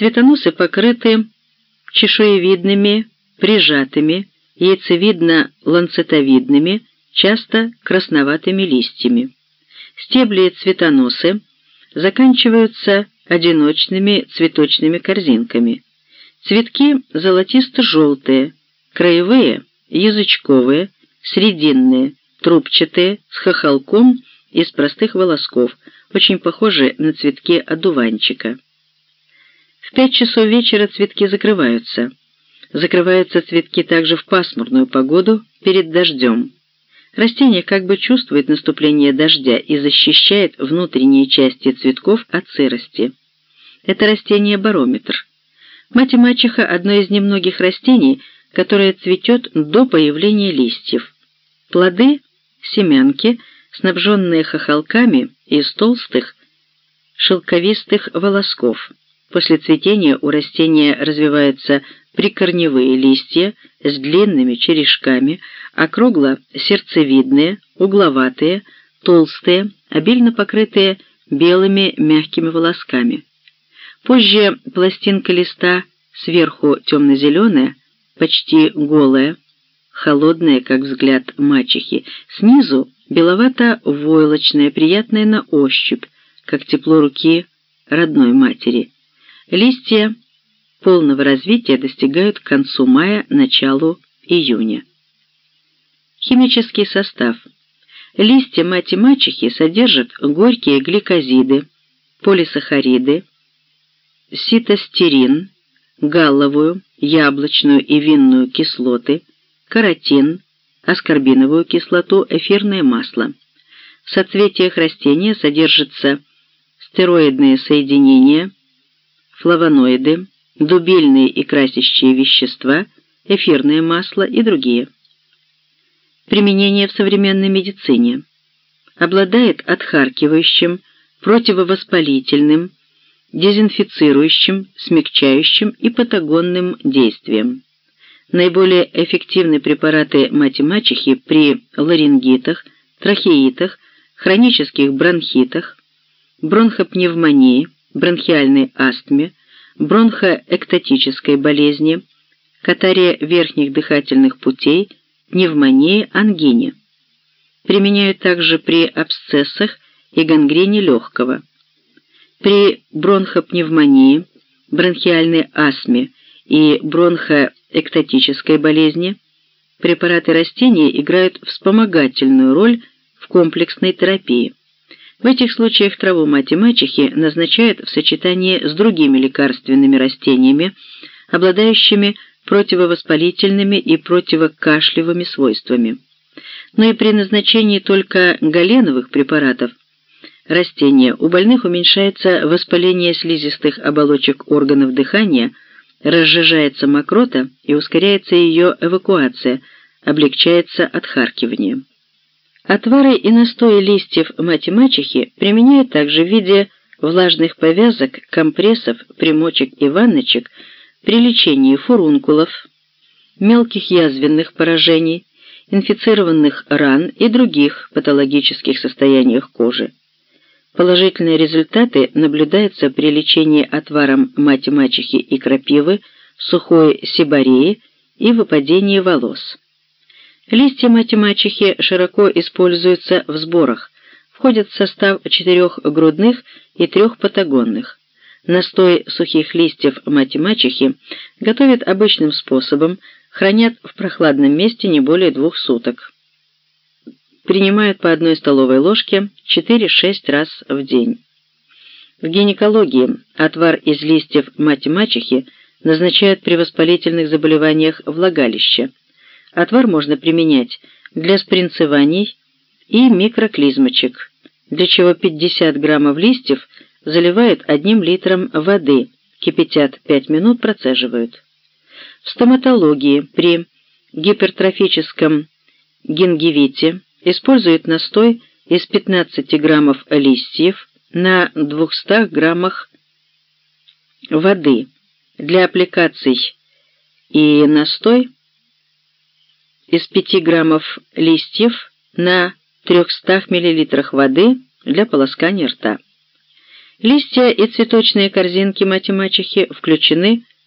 Цветоносы покрыты чешуевидными, прижатыми, яйцевидно-ланцетовидными, часто красноватыми листьями. Стебли и цветоносы заканчиваются одиночными цветочными корзинками. Цветки золотисто-желтые, краевые, язычковые, срединные, трубчатые, с хохолком из простых волосков, очень похожи на цветки одуванчика. В пять часов вечера цветки закрываются. Закрываются цветки также в пасмурную погоду перед дождем. Растение как бы чувствует наступление дождя и защищает внутренние части цветков от сырости. Это растение-барометр. Мать и мачеха – одно из немногих растений, которое цветет до появления листьев. Плоды – семянки, снабженные хохолками из толстых, шелковистых волосков. После цветения у растения развиваются прикорневые листья с длинными черешками, округло-сердцевидные, угловатые, толстые, обильно покрытые белыми мягкими волосками. Позже пластинка листа сверху темно-зеленая, почти голая, холодная, как взгляд мачехи, снизу беловато-войлочная, приятная на ощупь, как тепло руки родной матери. Листья полного развития достигают к концу мая, началу июня. Химический состав. Листья мать-мачехи содержат горькие гликозиды, полисахариды, ситостерин, галловую, яблочную и винную кислоты, каротин, аскорбиновую кислоту, эфирное масло. В соцветиях растения содержатся стероидные соединения, флавоноиды, дубильные и красящие вещества, эфирное масло и другие. Применение в современной медицине. Обладает отхаркивающим, противовоспалительным, дезинфицирующим, смягчающим и патагонным действием. Наиболее эффективны препараты мать-мачехи при ларингитах, трахеитах, хронических бронхитах, бронхопневмонии, бронхиальной астме, бронхоэктатической болезни, катаре верхних дыхательных путей, пневмонии, ангине. Применяют также при абсцессах и гангрене легкого. При бронхопневмонии, бронхиальной астме и бронхоэктатической болезни препараты растения играют вспомогательную роль в комплексной терапии. В этих случаях траву мать и мачехи назначают в сочетании с другими лекарственными растениями, обладающими противовоспалительными и противокашлевыми свойствами. Но и при назначении только галеновых препаратов растения у больных уменьшается воспаление слизистых оболочек органов дыхания, разжижается мокрота и ускоряется ее эвакуация, облегчается отхаркивание. Отвары и настои листьев мать-мачехи применяют также в виде влажных повязок, компрессов, примочек и ванночек при лечении фурункулов, мелких язвенных поражений, инфицированных ран и других патологических состояниях кожи. Положительные результаты наблюдаются при лечении отваром мать-мачехи и крапивы, сухой сибареи и выпадении волос. Листья мать-мачехи широко используются в сборах, входят в состав четырех грудных и трех патагонных. Настой сухих листьев мать-мачехи готовят обычным способом, хранят в прохладном месте не более двух суток. Принимают по одной столовой ложке 4-6 раз в день. В гинекологии отвар из листьев мать-мачехи назначают при воспалительных заболеваниях влагалища, Отвар можно применять для спринцеваний и микроклизмочек, для чего 50 граммов листьев заливают одним литром воды, кипятят 5 минут, процеживают. В стоматологии при гипертрофическом гингивите используют настой из 15 граммов листьев на 200 граммах воды. Для аппликаций и настой из 5 граммов листьев на 300 мл воды для полоскания рта. Листья и цветочные корзинки мать и мачехи включены